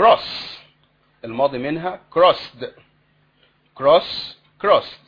cross الماضي منها crossed cross crossed